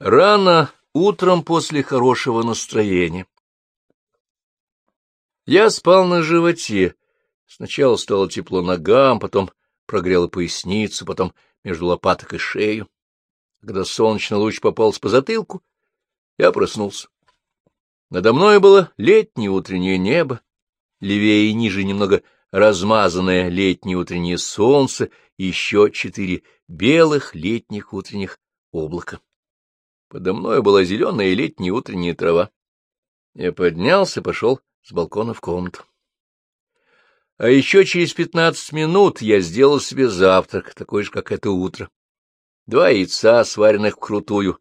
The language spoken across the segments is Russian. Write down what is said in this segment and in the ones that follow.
Рано утром после хорошего настроения. Я спал на животе. Сначала стало тепло ногам, потом прогрело поясницу, потом между лопаток и шею. Когда солнечный луч пополз по затылку, я проснулся. Надо мной было летнее утреннее небо, левее и ниже немного размазанное летнее утреннее солнце и еще четыре белых летних утренних облака. Подо мной была зеленая летняя утренняя трава. Я поднялся, пошел с балкона в комнату. А еще через пятнадцать минут я сделал себе завтрак, такой же, как это утро. Два яйца, сваренных вкрутую,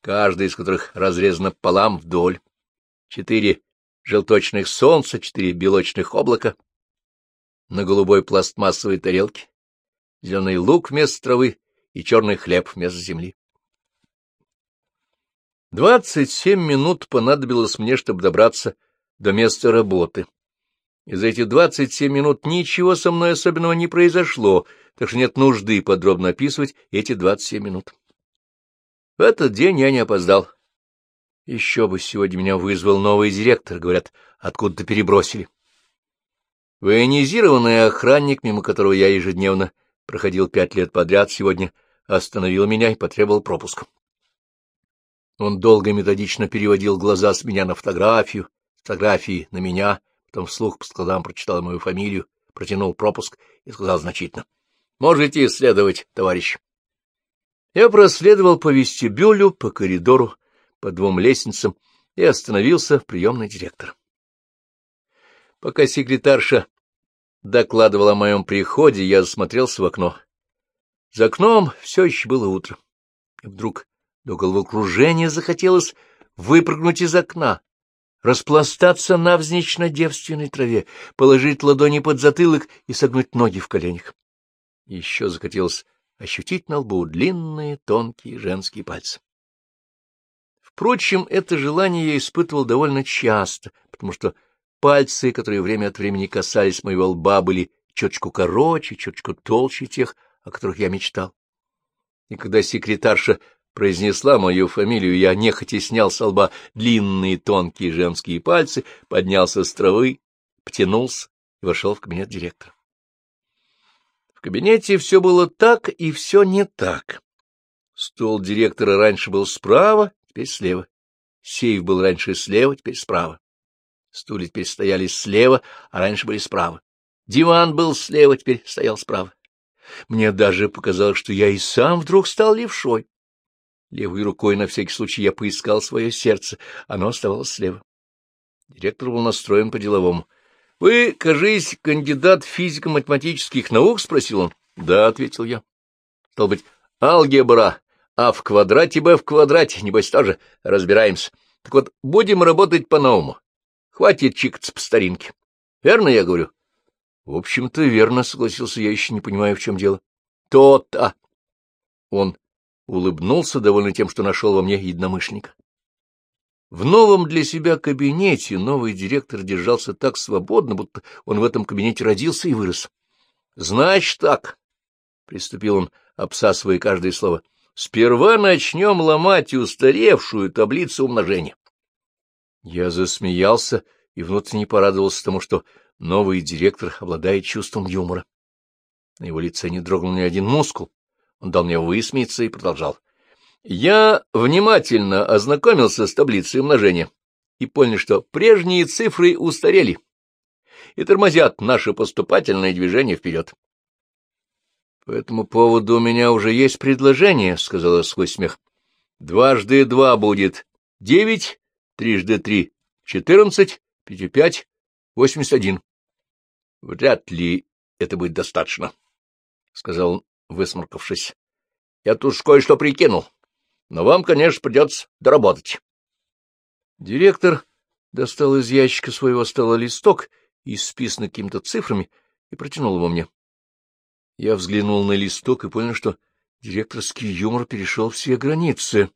каждый из которых разрезано пополам вдоль. Четыре желточных солнца, четыре белочных облака. На голубой пластмассовой тарелке зеленый лук вместо травы и черный хлеб вместо земли. Двадцать семь минут понадобилось мне, чтобы добраться до места работы. И за эти двадцать семь минут ничего со мной особенного не произошло, так что нет нужды подробно описывать эти двадцать семь минут. В этот день я не опоздал. Еще бы сегодня меня вызвал новый директор, говорят, откуда-то перебросили. Военизированный охранник, мимо которого я ежедневно проходил пять лет подряд, сегодня остановил меня и потребовал пропуск. Он долго методично переводил глаза с меня на фотографию, фотографии на меня, потом вслух по складам прочитал мою фамилию, протянул пропуск и сказал значительно. — Можете исследовать, товарищ. Я проследовал по вестибюлю, по коридору, по двум лестницам и остановился в приемной директора. Пока секретарша докладывала о моем приходе, я засмотрелся в окно. За окном все еще было утро. И вдруг до головокружения захотелось выпрыгнуть из окна, распластаться навзничь на девственной траве, положить ладони под затылок и согнуть ноги в коленях. Еще захотелось ощутить на лбу длинные тонкие женские пальцы. Впрочем, это желание я испытывал довольно часто, потому что пальцы, которые время от времени касались моего лба, были чуточку короче, чуточку толще тех, о которых я мечтал. И когда секретарша произнесла мою фамилию, я нехотя снял с лба длинные тонкие женские пальцы, поднялся с травы, потянулся и вошел в кабинет директора. В кабинете все было так и все не так. Стол директора раньше был справа, теперь слева. Сейф был раньше слева, теперь справа. Стулья теперь стояли слева, а раньше были справа. Диван был слева, теперь стоял справа. Мне даже показалось, что я и сам вдруг стал левшой. Левой рукой на всякий случай я поискал свое сердце, оно оставалось слева. Директор был настроен по-деловому. — Вы, кажись, кандидат физико-математических наук? — спросил он. — Да, — ответил я. — Стал быть, алгебра, а в квадрате, б в квадрате, небось, тоже разбираемся. Так вот, будем работать по-новому. Хватит чикаться по старинке. Верно я говорю? — В общем-то, верно, — согласился я, еще не понимаю, в чем дело. То — То-то. Он улыбнулся, довольный тем, что нашел во мне единомышленника. В новом для себя кабинете новый директор держался так свободно, будто он в этом кабинете родился и вырос. — Значит так, — приступил он, обсасывая каждое слово, — сперва начнем ломать устаревшую таблицу умножения. Я засмеялся и внутренне порадовался тому, что новый директор обладает чувством юмора. На его лице не дрогнул ни один мускул, он дал мне высмеяться и продолжал. Я внимательно ознакомился с таблицей умножения и понял, что прежние цифры устарели и тормозят наше поступательное движение вперед. — По этому поводу у меня уже есть предложение, — сказала сквозь смех. — Дважды два будет девять, трижды три — четырнадцать, пятью пять — восемьдесят один. — Вряд ли это будет достаточно, — сказал высморкавшись. — Я тут кое-что прикинул, но вам, конечно, придется доработать. Директор достал из ящика своего стола листок, исписанный какими-то цифрами, и протянул его мне. Я взглянул на листок и понял, что директорский юмор перешел все границы.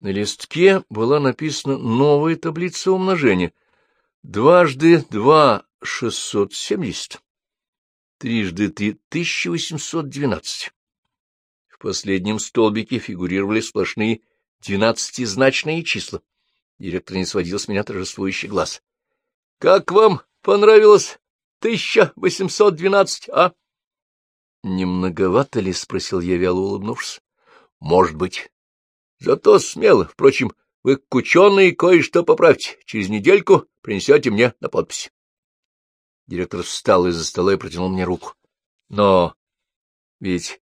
На листке была написана новая таблица умножения. Дважды два — шестьсот семьдесят трижды три — восемьсот двенадцать. В последнем столбике фигурировали сплошные двенадцатизначные числа. Директор не сводил с меня торжествующий глаз. — Как вам понравилось 1812, а? — Не многовато ли? — спросил я, вяло улыбнувшись. — Может быть. Зато смело. Впрочем, вы к ученые кое-что поправьте. Через недельку принесете мне на подпись. Директор встал из-за стола и протянул мне руку. — Но ведь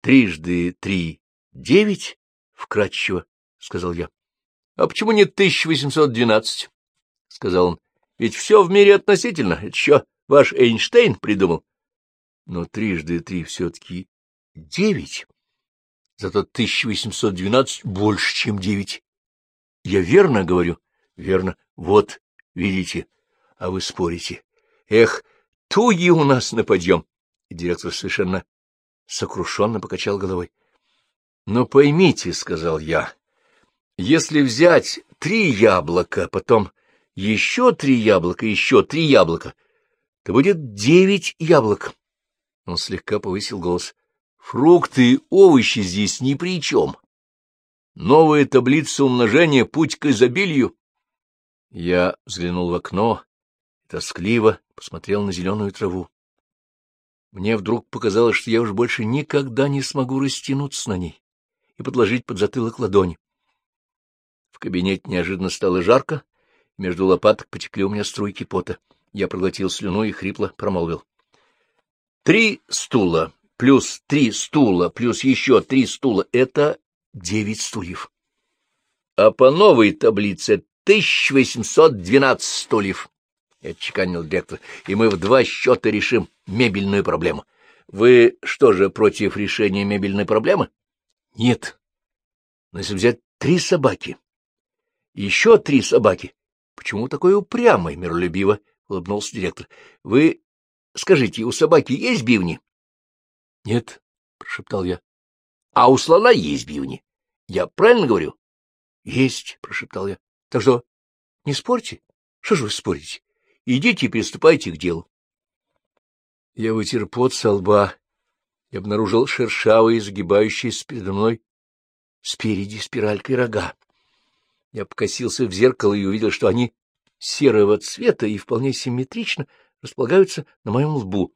трижды три — девять? — вкратчиво сказал я. — А почему не тысяча восемьсот двенадцать? — сказал он. — Ведь все в мире относительно. Это еще ваш Эйнштейн придумал. Но трижды три все-таки девять. Зато 1812 больше, чем девять. Я верно говорю? Верно. Вот, видите, а вы спорите. Эх, туги у нас на подъем. И директор совершенно сокрушенно покачал головой. Но поймите, — сказал я, — если взять три яблока, потом еще три яблока, еще три яблока, то будет девять яблок. Он слегка повысил голос. Фрукты и овощи здесь ни при чем. Новая таблица умножения — путь к изобилию. Я взглянул в окно, тоскливо посмотрел на зеленую траву. Мне вдруг показалось, что я уж больше никогда не смогу растянуться на ней и подложить под затылок ладони. В кабинете неожиданно стало жарко, между лопаток потекли у меня струйки пота. Я проглотил слюну и хрипло промолвил. — Три стула, плюс три стула, плюс еще три стула — это девять стульев. А по новой таблице 1812 стульев, — отчеканил директор, — и мы в два счета решим мебельную проблему. Вы что же, против решения мебельной проблемы? Нет. Но если взять три собаки, еще три собаки, почему такой упрямый, миролюбиво — улыбнулся директор. — Вы скажите, у собаки есть бивни? — Нет, — прошептал я. — А у слона есть бивни. Я правильно говорю? — Есть, — прошептал я. — Так что не спорьте. Что же вы спорите? Идите и приступайте к делу. Я вытер пот со лба и обнаружил шершавые, загибающиеся передо мной спереди спиралькой рога. Я покосился в зеркало и увидел, что они серого цвета и вполне симметрично располагаются на моем лбу.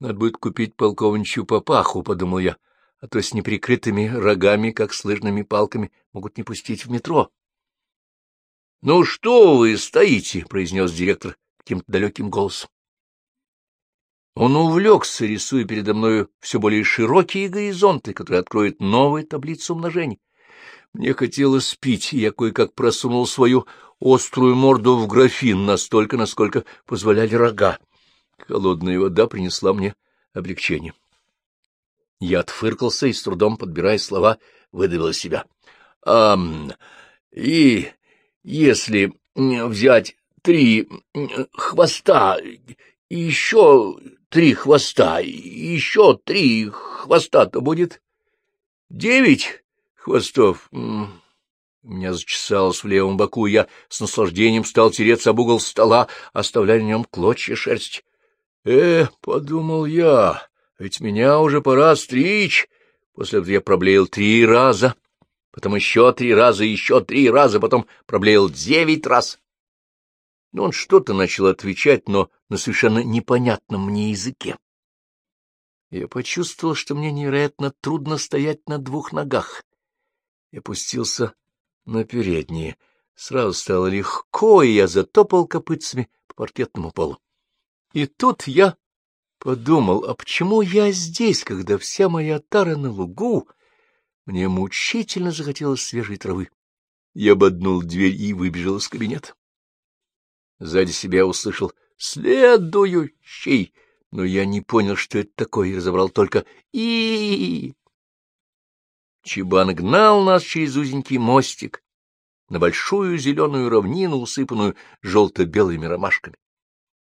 Надо будет купить полковничью папаху, — подумал я, — а то с неприкрытыми рогами, как с лыжными палками, могут не пустить в метро. — Ну что вы стоите? — произнес директор каким-то далеким голосом. Он увлекся, рисуя передо мною все более широкие горизонты, которые откроют новую таблицу умножений. Мне хотелось пить, и я кое-как просунул свою острую морду в графин настолько, насколько позволяли рога. Холодная вода принесла мне облегчение. Я отфыркался и, с трудом подбирая слова, выдавил из себя. — А, и если взять три хвоста, еще три хвоста, еще три хвоста, то будет девять хвостов. У меня зачесалось в левом боку, я с наслаждением стал тереться об угол стола, оставляя на нем клочья шерсти. «Э, — подумал я, — ведь меня уже пора стричь. После этого я проблеял три раза, потом еще три раза, еще три раза, потом проблеял девять раз. Но он что-то начал отвечать, но на совершенно непонятном мне языке. Я почувствовал, что мне невероятно трудно стоять на двух ногах. Я опустился на передние. Сразу стало легко, и я затопал копытцами по паркетному полу. И тут я подумал, а почему я здесь, когда вся моя тара на лугу? Мне мучительно захотелось свежей травы. Я ободнул дверь и выбежал из кабинета. Сзади себя услышал «Следующий!» но я не понял, что это такое, и разобрал только и Чебан гнал нас через узенький мостик на большую зеленую равнину, усыпанную желто-белыми ромашками.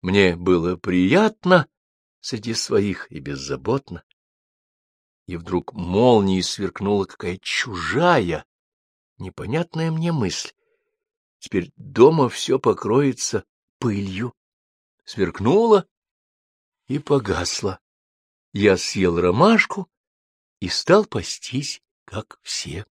Мне было приятно среди своих и беззаботно. И вдруг молнией сверкнула какая чужая, непонятная мне мысль. Теперь дома все покроется пылью. Сверкнула и погасла. Я съел ромашку и стал пастись как все.